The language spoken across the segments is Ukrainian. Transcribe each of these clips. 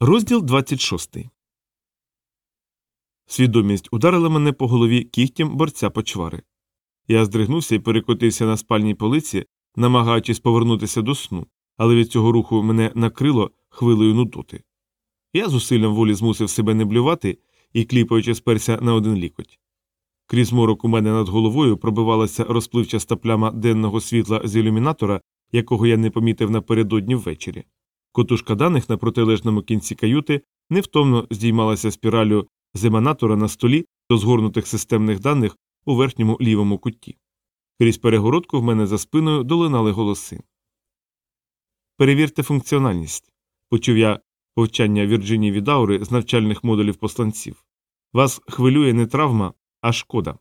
Розділ 26 Свідомість ударила мене по голові кігтям борця почвари. Я здригнувся і перекотився на спальній полиці, намагаючись повернутися до сну, але від цього руху мене накрило хвилею нудоти. Я зусиллям волі змусив себе не блювати і, кліпаючи, сперся на один лікоть. Крізь морок у мене над головою пробивалася розпливчаста пляма денного світла з ілюмінатора, якого я не помітив напередодні ввечері. Котушка даних на протилежному кінці каюти невтомно здіймалася спіралю з на столі до згорнутих системних даних у верхньому лівому куті. Крізь перегородку в мене за спиною долинали голоси. Перевірте функціональність. Почув я повчання Вірджинії Відаури з навчальних модулів посланців. Вас хвилює не травма, а шкода.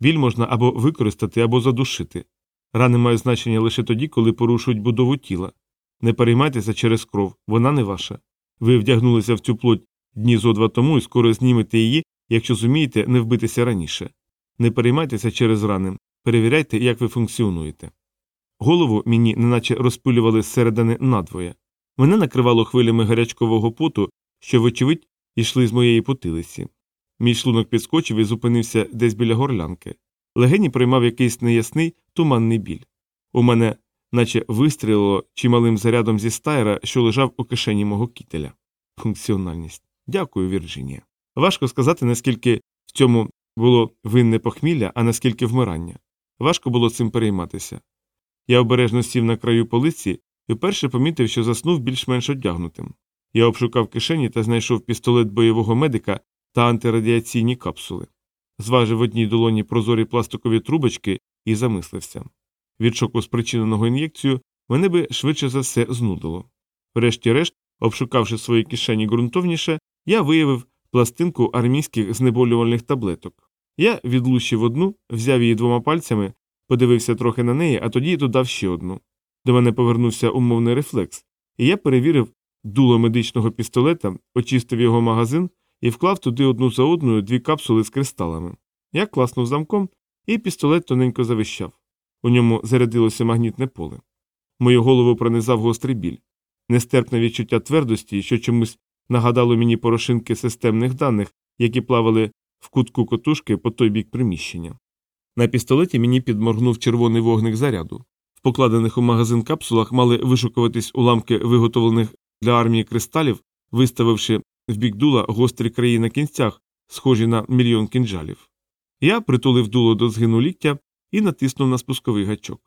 Біль можна або використати, або задушити. Рани мають значення лише тоді, коли порушують будову тіла. Не переймайтеся через кров, вона не ваша. Ви вдягнулися в цю плоть дні зо два тому і скоро знімете її, якщо зумієте не вбитися раніше. Не переймайтеся через рани, перевіряйте, як ви функціонуєте. Голову мені неначе розпилювали зсередини надвоє. Мене накривало хвилями гарячкового поту, що, вочевидь, йшли з моєї потилиці. Мій шлунок підскочив і зупинився десь біля горлянки. Легені приймав якийсь неясний туманний біль. У мене наче вистрілило чималим зарядом зі стайра, що лежав у кишені мого кітеля. Функціональність. Дякую, Вірджинія. Важко сказати, наскільки в цьому було винне похмілля, а наскільки вмирання. Важко було цим перейматися. Я обережно сів на краю полиці і вперше помітив, що заснув більш-менш одягнутим. Я обшукав кишені та знайшов пістолет бойового медика та антирадіаційні капсули. Зважив в одній долоні прозорі пластикові трубочки і замислився. Від шоку спричиненого ін'єкцію мене би швидше за все знудило. Врешті-решт, обшукавши свої кишені ґрунтовніше, я виявив пластинку армійських знеболювальних таблеток. Я відлущив одну, взяв її двома пальцями, подивився трохи на неї, а тоді додав ще одну. До мене повернувся умовний рефлекс, і я перевірив дуло медичного пістолета, очистив його магазин і вклав туди одну за одною дві капсули з кристалами. Я класнув замком, і пістолет тоненько завищав. У ньому зарядилося магнітне поле. Мою голову пронизав гострий біль, нестерпне відчуття твердості, що чомусь нагадало мені порошинки системних даних, які плавали в кутку котушки по той бік приміщення. На пістолеті мені підморгнув червоний вогник заряду. В покладених у магазин капсулах мали вишукуватись уламки виготовлених для армії кристалів, виставивши в бік дула гострі краї на кінцях, схожі на мільйон кінжалів. Я притулив дуло до згину ліктя і натиснув на спусковий гачок.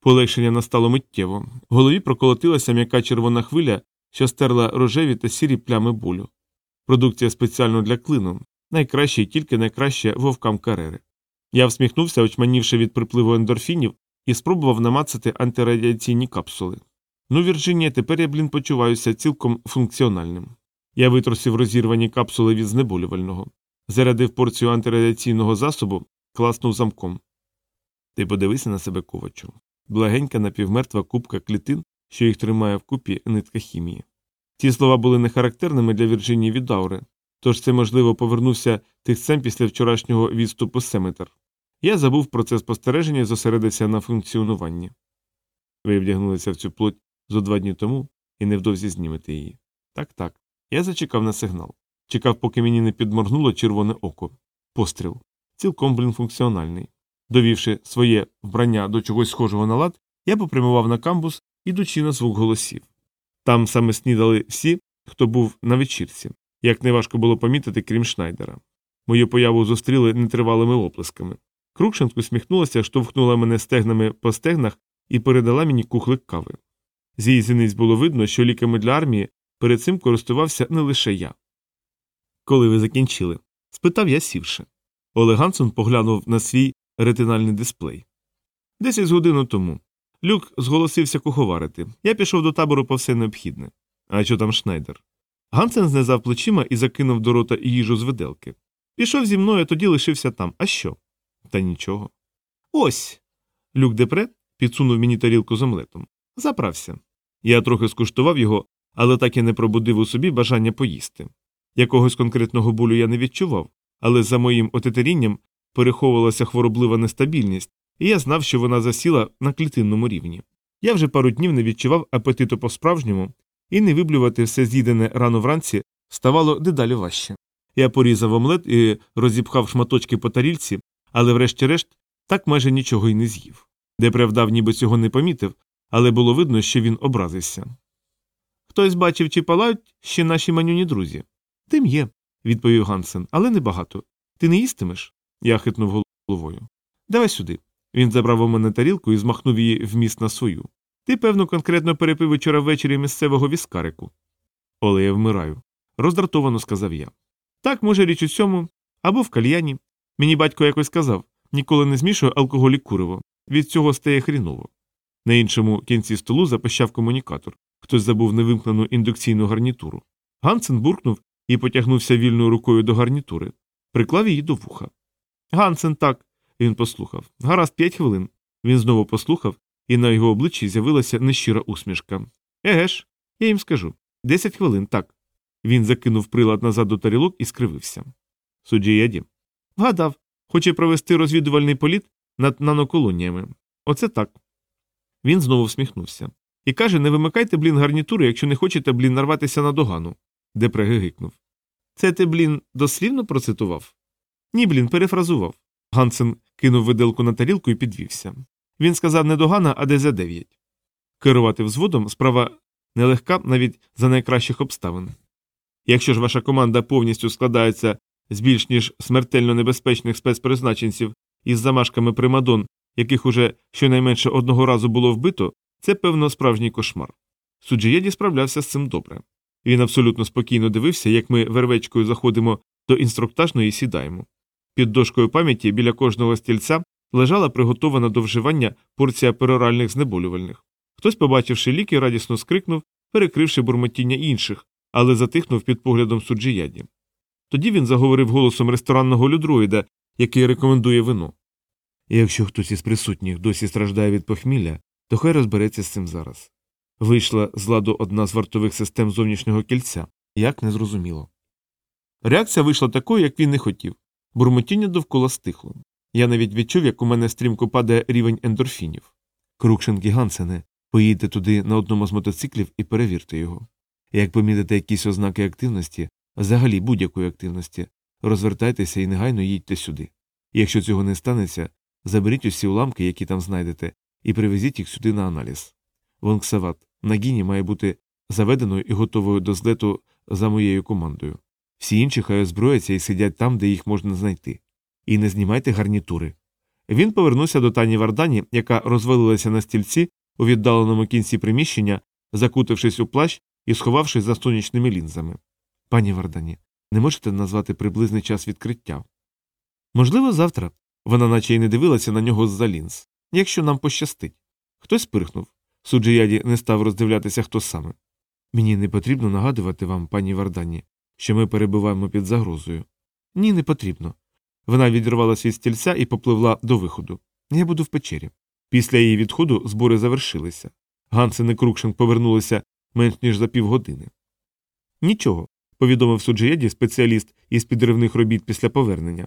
Полегшення настало миттєво. В голові проколотилася м'яка червона хвиля, що стерла рожеві та сірі плями болю. Продукція спеціально для клину, найкраще і тільки найкраще вовкам карери. Я всміхнувся, очманівши від припливу ендорфінів, і спробував намацати антирадіаційні капсули. Ну, Вірджинія, тепер я, блін, почуваюся цілком функціональним. Я витрусив розірвані капсули від знеболювального, зарядив порцію антирадіаційного засобу, класнув замком. Ти подивися на себе ковачу. Благенька напівмертва кубка клітин, що їх тримає вкупі нитка хімії. Ці слова були не характерними для Вірджинії від Даури, тож це, можливо, повернувся тихцем після вчорашнього відступу Семетер. Я забув про це спостереження і зосередився на функціонуванні. Ви вдягнулися в цю плоть зо два дні тому і невдовзі знімете її. Так, так. Я зачекав на сигнал. Чекав, поки мені не підморгнуло червоне око. Постріл. Цілком блін функціональний. Довівши своє вбрання до чогось схожого на лад, я попрямував на камбус, ідучи на звук голосів. Там саме снідали всі, хто був на вечірці, як неважко було помітити, крім Шнайдера. Мою появу зустріли нетривалими оплесками. Крукшенко усміхнулася, штовхнула мене стегнами по стегнах і передала мені кухлик кави. З її зіниць було видно, що ліками для армії перед цим користувався не лише я. Коли ви закінчили? спитав я сівши. Олег Гансон поглянув на свій ретинальний дисплей. Десять годин тому. Люк зголосився куховарити. Я пішов до табору по все необхідне. А що там Шнайдер? Гансен знизав плечима і закинув до рота їжу з виделки. Пішов зі мною, а тоді лишився там. А що? Та нічого. Ось. Люк Депре підсунув мені тарілку з омлетом. Заправся. Я трохи скуштував його, але так і не пробудив у собі бажання поїсти. Якогось конкретного болю я не відчував, але за моїм отетерінням переховувалася хвороблива нестабільність, і я знав, що вона засіла на клітинному рівні. Я вже пару днів не відчував апетиту по справжньому і не виблювати все з'їдене рано вранці ставало дедалі важче. Я порізав омлет і розіпхав шматочки по тарільці, але врешті-решт так майже нічого й не з'їв. Депре вдав, ніби цього не помітив, але було видно, що він образився. Хтось бачив, чи палають ще наші манюні друзі. Тим є, відповів Гансен, але небагато. Ти не їстимеш? Я хитнув головою. Давай сюди. Він забрав у мене тарілку і змахнув її вміст на свою. Ти, певно, конкретно перепив вчора ввечері місцевого віскарику. Але я вмираю, роздратовано сказав я. Так, може, річ у цьому, або в кальяні. Мені батько якось сказав ніколи не змішує алкоголь і куриво. Від цього стає хріново. На іншому кінці столу запищав комунікатор. Хтось забув невимкнену індукційну гарнітуру. Гансен буркнув і потягнувся вільною рукою до гарнітури, приклав її до вуха. Гансен так. Він послухав. Гаразд п'ять хвилин. Він знову послухав, і на його обличчі з'явилася нещира усмішка. Еге ж, я їм скажу. Десять хвилин, так. Він закинув прилад назад до тарілок і скривився. Судді яді. Вгадав, хоче провести розвідувальний політ над наноколоніями. Оце так. Він знову всміхнувся. І каже: не вимикайте, блін, гарнітури, якщо не хочете, блін, нарватися на догану. Депре гигикнув. Це ти, блін, дослівно процитував? Ні, блін, перефразував. Гансен кинув виделку на тарілку і підвівся. Він сказав не догана, а ДЗ-9. Керувати взводом справа нелегка навіть за найкращих обставин. Якщо ж ваша команда повністю складається з більш ніж смертельно небезпечних спецпризначенців із замашками примадон, яких уже щонайменше одного разу було вбито, це, певно, справжній кошмар. Суджієді справлявся з цим добре. Він абсолютно спокійно дивився, як ми вервечкою заходимо до інструктажної і сідаємо. Під дошкою пам'яті біля кожного стільця лежала приготована до вживання порція пероральних знеболювальних. Хтось, побачивши ліки, радісно скрикнув, перекривши бурмотіння інших, але затихнув під поглядом суджіяді. Тоді він заговорив голосом ресторанного людроїда, який рекомендує вино. Якщо хтось із присутніх досі страждає від похмілля, то хай розбереться з цим зараз. Вийшла з ладу одна з вартових систем зовнішнього кільця, як незрозуміло. Реакція вийшла такою, як він не хотів. Бурмотіння довкола стихло. Я навіть відчув, як у мене стрімко падає рівень ендорфінів. Крукшин і Гансене, поїдьте туди на одному з мотоциклів і перевірте його. Як помітите якісь ознаки активності, взагалі будь-якої активності, розвертайтеся і негайно їдьте сюди. Якщо цього не станеться, заберіть усі уламки, які там знайдете, і привезіть їх сюди на аналіз. Вонксават на гіні має бути заведеною і готовою до злету за моєю командою. Всі інші хай озброяться і сидять там, де їх можна знайти. І не знімайте гарнітури. Він повернувся до тані Вардані, яка розвалилася на стільці у віддаленому кінці приміщення, закутившись у плащ і сховавшись за сонячними лінзами. Пані Вардані, не можете назвати приблизний час відкриття? Можливо, завтра. Вона наче й не дивилася на нього з-за лінз. Якщо нам пощастить. Хтось пирхнув. Суджияді не став роздивлятися, хто саме. Мені не потрібно нагадувати вам, пані Вардані, що ми перебуваємо під загрозою. Ні, не потрібно. Вона відірвалася від стільця і попливла до виходу. Я буду в печері. Після її відходу збори завершилися. Гансен і Крукшин повернулися менш ніж за півгодини. Нічого, повідомив Суджияді спеціаліст із підривних робіт після повернення.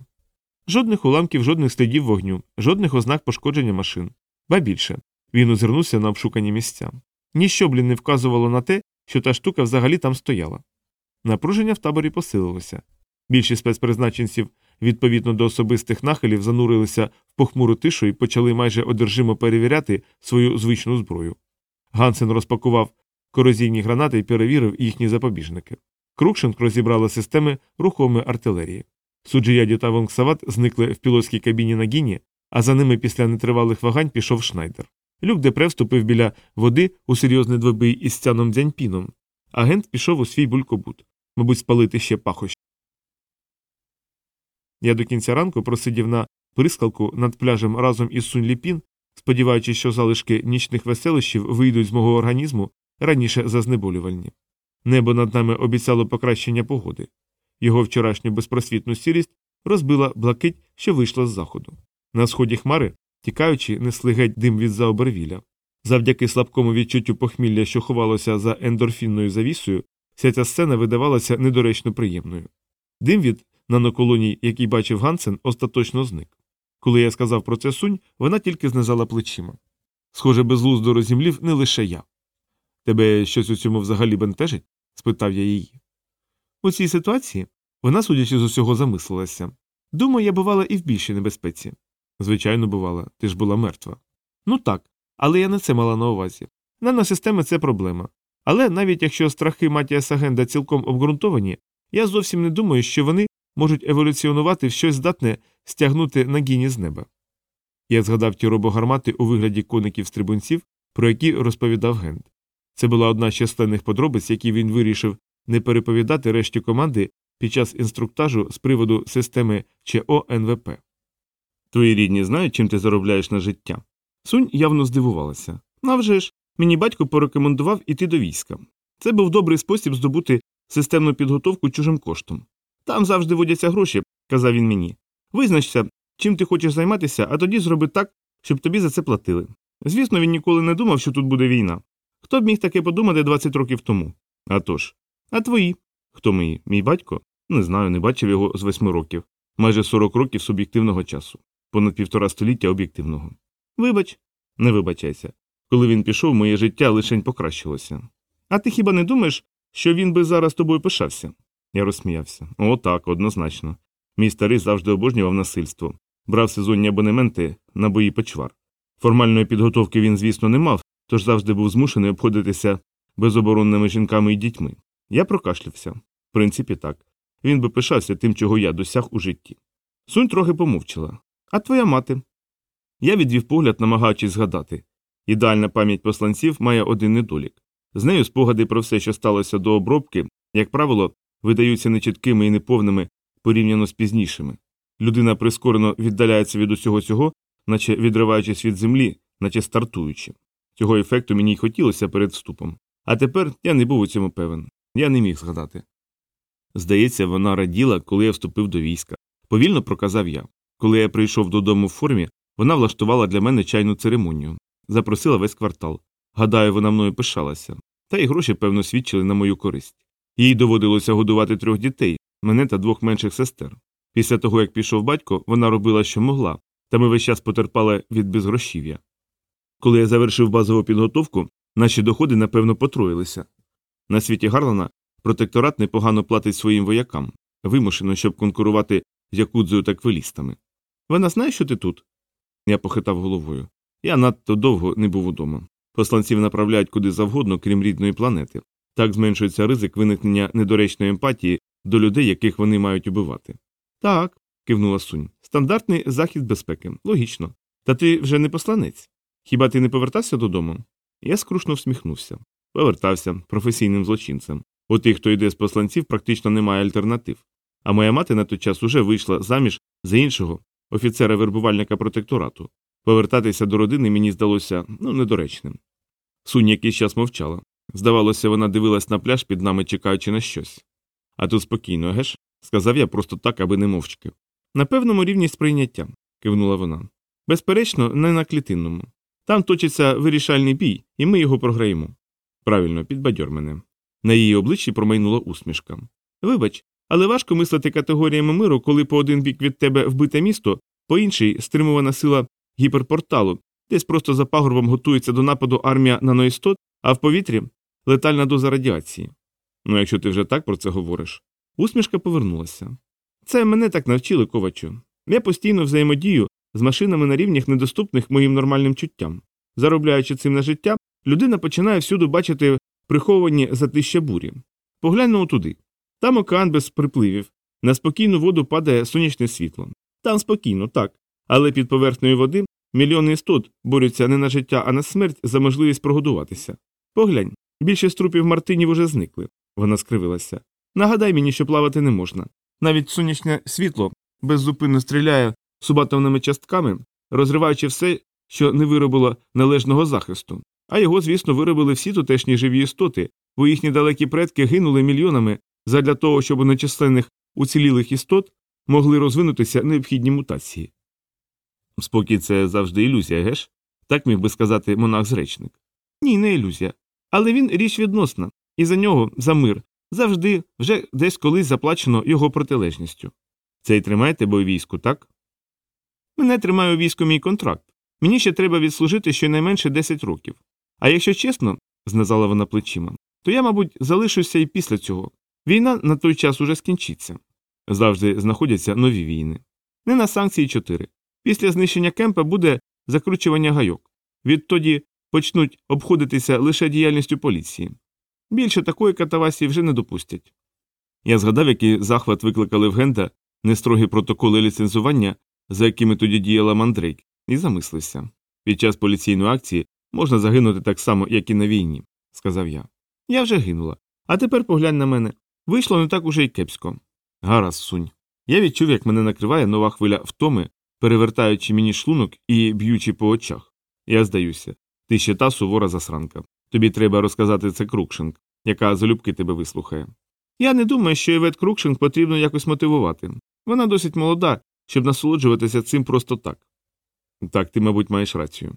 Жодних уламків, жодних слідів вогню, жодних ознак пошкодження машин. Ба більше. Він озирнувся на обшукані місця. Ніщо блін не вказувало на те, що та штука взагалі там стояла. Напруження в таборі посилилося. Більшість спецпризначенців, відповідно до особистих нахилів, занурилися в похмуру тишу і почали майже одержимо перевіряти свою звичну зброю. Гансен розпакував корозійні гранати і перевірив їхні запобіжники. Крукшенк розібрала системи рухомої артилерії. Суджияді та Вонксават зникли в пілотській кабіні на гіні, а за ними після нетривалих вагань пішов Шнайдер. Люк Депре вступив біля води у серйозний двобій із стяном дзяньпіном. Агент пішов у свій булькобут, мабуть, спалити ще пахощ. Я до кінця ранку просидів на прискалку над пляжем разом із Сунь Ліпін, сподіваючись, що залишки нічних веселищів вийдуть з мого організму раніше за знеболювальні. Небо над нами обіцяло покращення погоди. Його вчорашню безпросвітну сірість розбила блакить, що вийшла з заходу. На сході хмари, тікаючи, несли геть дим від заобервіля. Завдяки слабкому відчуттю похмілля, що ховалося за ендорфінною завісою, вся ця сцена видавалася недоречно приємною. Дим від наноколоній, який бачив Гансен, остаточно зник. Коли я сказав про це сунь, вона тільки знизала плечима. Схоже, безглуздо розімлів не лише я. Тебе щось у цьому взагалі бентежить? спитав я її. У цій ситуації вона, судячи з усього, замислилася. Думаю, я бувала і в більшій небезпеці. Звичайно, бувала, ти ж була мертва. Ну так, але я не це мала на увазі. Наносистема це проблема. Але навіть якщо страхи Матія Сагенда цілком обґрунтовані, я зовсім не думаю, що вони можуть еволюціонувати в щось здатне стягнути нагіні з неба. Я згадав ті робогармати у вигляді коників стрибунців, про які розповідав Генд. Це була одна з численних подробиць, які він вирішив не переповідати решті команди під час інструктажу з приводу системи ЧО НВП. Твої рідні знають, чим ти заробляєш на життя. Сунь явно здивувалася. «А вже ж, мені батько порекомендував іти до війська. Це був добрий спосіб здобути системну підготовку чужим коштом. Там завжди водяться гроші, казав він мені. Визначся, чим ти хочеш займатися, а тоді зроби так, щоб тобі за це платили. Звісно, він ніколи не думав, що тут буде війна. Хто б міг таке подумати 20 років тому? А тож. А твої? Хто мої? Мій батько? Не знаю, не бачив його з восьми років, майже 40 років суб'єктивного часу, понад півтора століття об'єктивного. Вибач, не вибачайся. Коли він пішов, моє життя лишень покращилося. А ти хіба не думаєш, що він би зараз тобою пишався? Я розсміявся. О, так, однозначно. Мій старий завжди обожнював насильство, брав сезонні абонементи на бої почвар. Формальної підготовки він, звісно, не мав, тож завжди був змушений обходитися безоборонними жінками і дітьми. Я прокашлявся. В принципі, так. Він би пишався тим, чого я досяг у житті. Сунь трохи помовчала. А твоя мати? Я відвів погляд, намагаючись згадати. Ідеальна пам'ять посланців має один недолік. З нею спогади про все, що сталося до обробки, як правило, видаються нечіткими і неповними порівняно з пізнішими. Людина прискорено віддаляється від усього цього, наче відриваючись від землі, наче стартуючи. Цього ефекту мені й хотілося перед вступом. А тепер я не був у цьому певен. Я не міг згадати. Здається, вона раділа, коли я вступив до війська. Повільно проказав я. Коли я прийшов додому в формі, вона влаштувала для мене чайну церемонію, запросила весь квартал. Гадаю, вона мною пишалася. Та й гроші, певно, свідчили на мою користь. Їй доводилося годувати трьох дітей, мене та двох менших сестер. Після того, як пішов батько, вона робила, що могла, та ми весь час потерпали від безгрошів'я. Коли я завершив базову підготовку, наші доходи, напевно, потроїлися. На світі Гарлана протекторат непогано платить своїм воякам, вимушено, щоб конкурувати з якудзою та квелістами. Вона знає, що ти тут? Я похитав головою. Я надто довго не був удома. Посланців направляють куди завгодно, крім рідної планети. Так зменшується ризик виникнення недоречної емпатії до людей, яких вони мають убивати. Так, кивнула Сунь. Стандартний захід безпеки. Логічно. Та ти вже не посланець. Хіба ти не повертався додому? Я скрушно всміхнувся. Повертався професійним злочинцем. У тих, хто йде з посланців, практично немає альтернатив. А моя мати на той час уже вийшла заміж за іншого офіцера вербувальника протекторату. Повертатися до родини мені здалося ну, недоречним. Сунь якийсь час мовчала. Здавалося, вона дивилась на пляж під нами, чекаючи на щось. А тут спокійно, геш? сказав я просто так, аби не мовчки. На певному рівні сприйняття, кивнула вона. Безперечно, не на клітинному. Там точиться вирішальний бій, і ми його програємо. Правильно, підбадьор мене. На її обличчі промайнула усмішка. Вибач, але важко мислити категоріями миру, коли по один бік від тебе вбите місто, по інший стримувана сила гіперпорталу, десь просто за пагорбом готується до нападу армія наноістот, а в повітрі летальна доза радіації. Ну, якщо ти вже так про це говориш. Усмішка повернулася. Це мене так навчили, ковачу. Я постійно взаємодію з машинами на рівнях, недоступних моїм нормальним чуттям. Заробляючи цим на життя, людина починає всюди бачити приховані затища бурі. Погляньмо туди. Там океан без припливів, на спокійну воду падає сонячне світло. Там спокійно, так. Але під поверхнею води мільйони істот борються не на життя, а на смерть за можливість прогодуватися. Поглянь, більшість трупів Мартинів уже зникли. Вона скривилася. Нагадай мені, що плавати не можна. Навіть сонячне світло беззупинно стріляє субатомними частками, розриваючи все, що не виробило належного захисту. А його, звісно, виробили всі тутешні живі істоти, бо їхні далекі предки гинули мільйонами задля того, щоб у нечисленних уцілілих істот могли розвинутися необхідні мутації. Спокій це завжди ілюзія, геш? Так міг би сказати монах-зречник. Ні, не ілюзія. Але він річ відносна, і за нього, за мир, завжди вже десь колись заплачено його протилежністю. Це й тримає тебе у війську, так? Мене тримає у війську мій контракт. Мені ще треба відслужити щонайменше 10 років. А якщо чесно, знизала вона плечима. То я, мабуть, залишуся і після цього. Війна на той час уже скінчиться. Завжди знаходяться нові війни. Не на санкції 4. Після знищення кемпа буде закручування гайок. Відтоді почнуть обходитися лише діяльністю поліції. Більше такої катавасії вже не допустять. Я згадав, який захват викликали в Генда нестрогі протоколи ліцензування, за якими тоді діяла Мандрейк, і замислився. Під час поліційної акції можна загинути так само, як і на війні, сказав я. Я вже гинула. А тепер поглянь на мене. Вийшло не так уже й кепсько. Гаразд, сунь. Я відчув, як мене накриває нова хвиля втоми, перевертаючи мені шлунок і б'ючи по очах. Я здаюся. Ти ще та сувора засранка. Тобі треба розказати це Крукшинг, яка залюбки тебе вислухає. Я не думаю, що Івет Крукшинг потрібно якось мотивувати. Вона досить молода, щоб насолоджуватися цим просто так. Так, ти, мабуть, маєш рацію.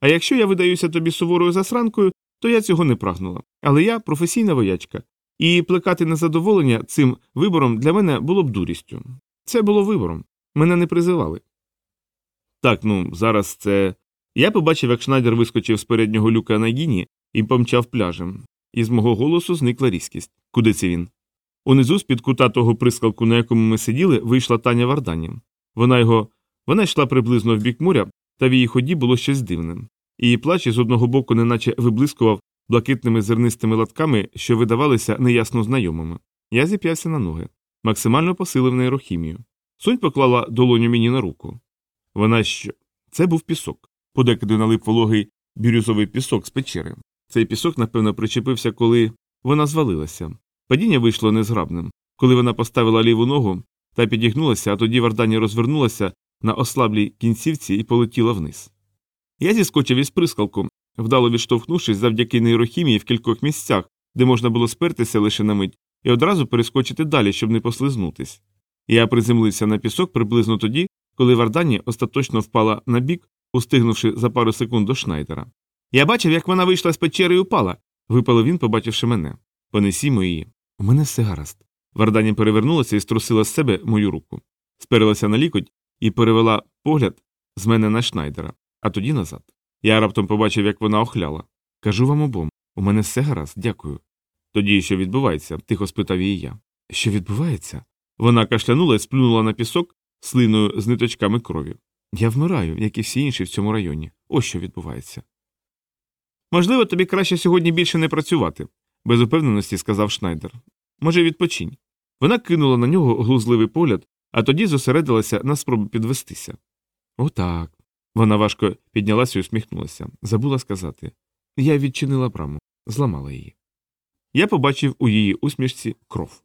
А якщо я видаюся тобі суворою засранкою, то я цього не прагнула. Але я професійна воячка, і плекати незадоволення цим вибором для мене було б дурістю. Це було вибором. Мене не призивали. Так, ну, зараз це. Я побачив, як Шнайдер вискочив з переднього люка на гіні і помчав пляжем. Із мого голосу зникла різкість. Куди це він? Унизу з під кута того прискалку, на якому ми сиділи, вийшла Таня Вардані. Вона його. Вона йшла приблизно в бік моря, та в її ході було щось дивне. Її плач із одного боку неначе виблискував блакитними зернистими латками, що видавалися неясно знайомими. Я зіп'явся на ноги, максимально посилив нейрохімію. Сунь поклала долоню мені на руку. Вона що? Це був пісок. Подекуди налип вологий бірюзовий пісок з печери. Цей пісок, напевно, причепився, коли вона звалилася. Падіння вийшло незграбним. Коли вона поставила ліву ногу та підігнулася, а тоді Вардані розвернулася на ослаблій кінцівці і полетіла вниз. Я зіскочив із прискалку, вдало відштовхнувшись завдяки нейрохімії в кількох місцях, де можна було спертися лише на мить, і одразу перескочити далі, щоб не послизнутись. Я приземлився на пісок приблизно тоді, коли Вардані остаточно впала на бік, устигнувши за пару секунд до Шнайдера. Я бачив, як вона вийшла з печери і упала, випалив він, побачивши мене. Понесімо її. У мене все гаразд. Вардані перевернулася і струсила з себе мою руку, сперилася на лікоть і перевела погляд з мене на Шнайдера, а тоді назад. Я раптом побачив, як вона охляла. Кажу вам обом, у мене все гаразд, дякую. Тоді що відбувається? тихо спитав її я. Що відбувається? Вона кашлянула і сплюнула на пісок слиною з ниточками крові. Я вмираю, як і всі інші в цьому районі. Ось що відбувається. Можливо, тобі краще сьогодні більше не працювати, без упевненості сказав Шнайдер. Може, відпочинь. Вона кинула на нього глузливий погляд, а тоді зосередилася на спробу підвестися. Отак. Вона важко піднялася і усміхнулася. Забула сказати. Я відчинила браму, зламала її. Я побачив у її усмішці кров.